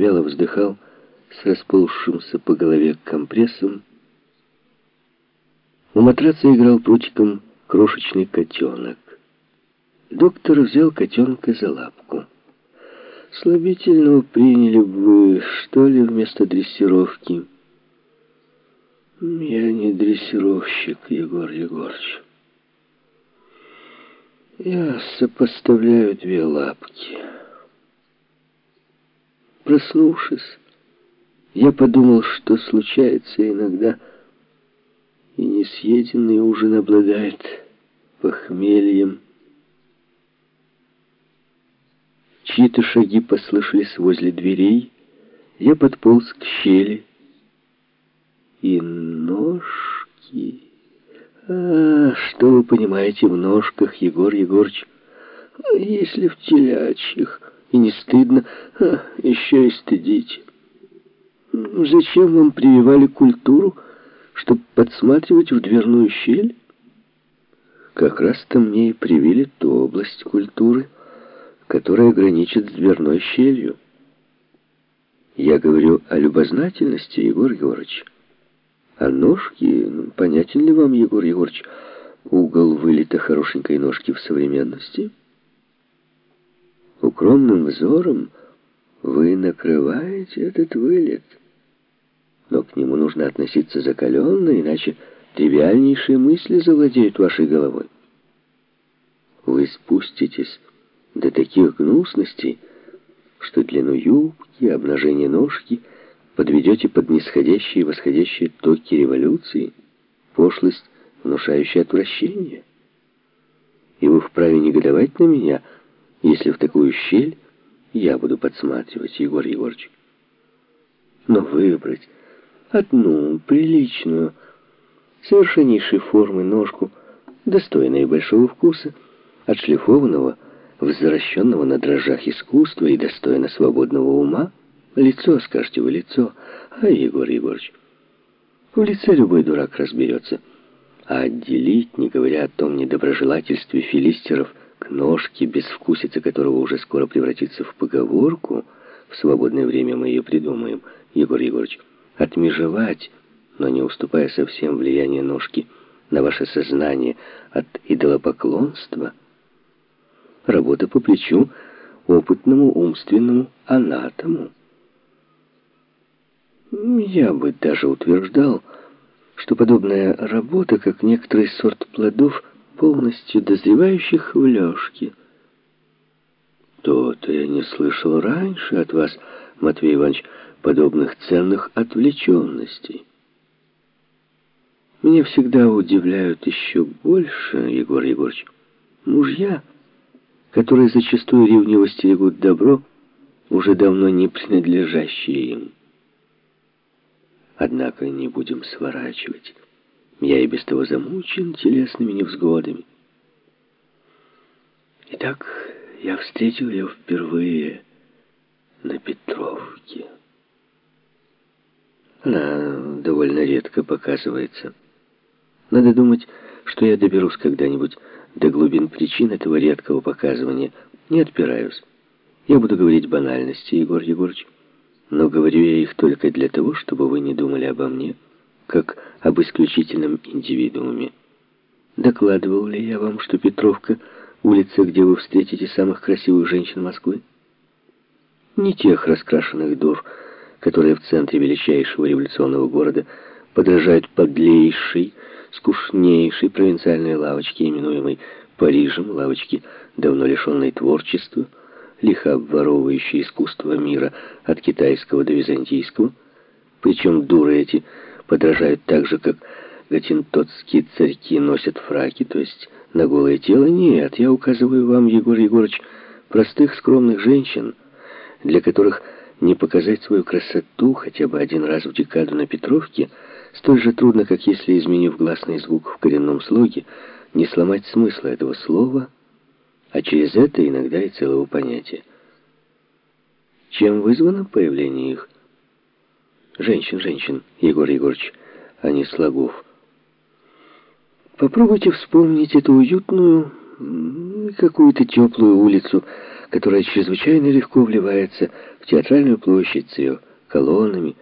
вяло вздыхал с расползшимся по голове компрессом. У матраца играл прутиком крошечный котенок. Доктор взял котенка за лапку. Слабительного приняли бы что ли, вместо дрессировки? Я не дрессировщик, Егор Егорович. Я сопоставляю две лапки. Проснувшись, я подумал, что случается иногда, и несъеденный ужин обладает похмельем. Чьи-то шаги послышались возле дверей, я подполз к щели. И ножки... А, что вы понимаете в ножках, Егор Егорыч? Если в телячьих и не стыдно, а, еще и стыдите. Зачем вам прививали культуру, чтобы подсматривать в дверную щель? Как раз-то мне и привили ту область культуры, которая граничит с дверной щелью. Я говорю о любознательности, Егор Егорыч. А ножки, ну, понятен ли вам, Егор Егорович, угол вылета хорошенькой ножки в современности? Укромным взором вы накрываете этот вылет. Но к нему нужно относиться закаленно, иначе тривиальнейшие мысли завладеют вашей головой. Вы спуститесь до таких гнусностей, что длину юбки, обнажение ножки — подведете под нисходящие и восходящие токи революции, пошлость, внушающая отвращение. И вы вправе негодовать на меня, если в такую щель я буду подсматривать, Егор Егорович. Но выбрать одну приличную, совершеннейшей формы ножку, достойной большого вкуса, отшлифованного, возвращенного на дрожжах искусства и достойно свободного ума, Лицо, скажете вы, лицо. А, Егор Егорович, в лице любой дурак разберется. А отделить, не говоря о том недоброжелательстве филистеров, к ножке, безвкусица которого уже скоро превратится в поговорку, в свободное время мы ее придумаем, Егор Егорович, отмежевать, но не уступая совсем влияние ножки на ваше сознание от идолопоклонства, работа по плечу опытному умственному анатому. Я бы даже утверждал, что подобная работа, как некоторый сорт плодов, полностью дозревающих в лёжке. То-то я не слышал раньше от вас, Матвей Иванович, подобных ценных отвлеченностей. Меня всегда удивляют еще больше, Егор Егорович, мужья, которые зачастую ревниво стерегут добро, уже давно не принадлежащие им. Однако не будем сворачивать. Я и без того замучен телесными невзгодами. Итак, я встретил ее впервые на Петровке. Она довольно редко показывается. Надо думать, что я доберусь когда-нибудь до глубин причин этого редкого показывания. Не отпираюсь. Я буду говорить банальности, Егор Егорович. Но говорю я их только для того, чтобы вы не думали обо мне, как об исключительном индивидууме. Докладывал ли я вам, что Петровка — улица, где вы встретите самых красивых женщин Москвы? Не тех раскрашенных дур, которые в центре величайшего революционного города подражают подлейшей, скучнейшей провинциальной лавочке, именуемой Парижем, лавочке, давно лишенной творчества, лихо обворовывающие искусство мира от китайского до византийского. Причем дуры эти подражают так же, как гатинтотские царьки носят фраки, то есть на голое тело. Нет, я указываю вам, Егор Егорович, простых скромных женщин, для которых не показать свою красоту хотя бы один раз в декаду на Петровке столь же трудно, как если, изменив гласный звук в коренном слоге, не сломать смысла этого слова – а через это иногда и целого понятия. Чем вызвано появление их? Женщин, женщин, Егор Егорович, а не слогов. Попробуйте вспомнить эту уютную, какую-то теплую улицу, которая чрезвычайно легко вливается в театральную площадь с ее колоннами,